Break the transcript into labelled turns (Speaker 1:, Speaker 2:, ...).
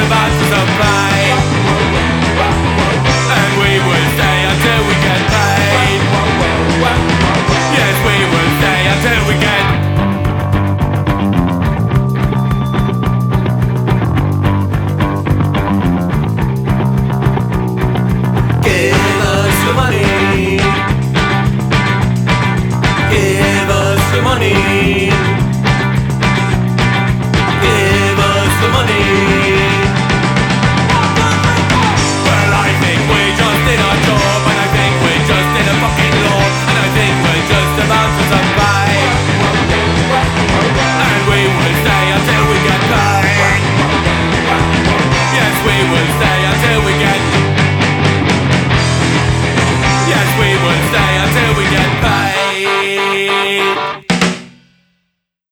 Speaker 1: of us to play. And we will stay until we get paid. Yes, we will stay until we get
Speaker 2: Give us the money. Give us the money.